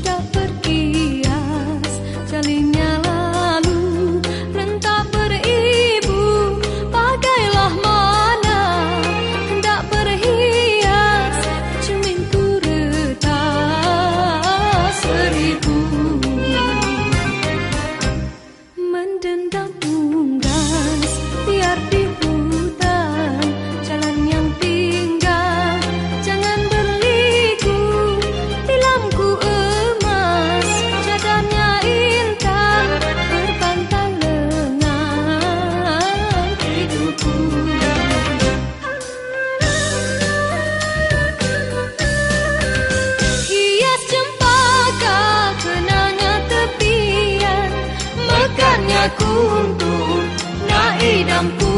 vida kuntum Nai dan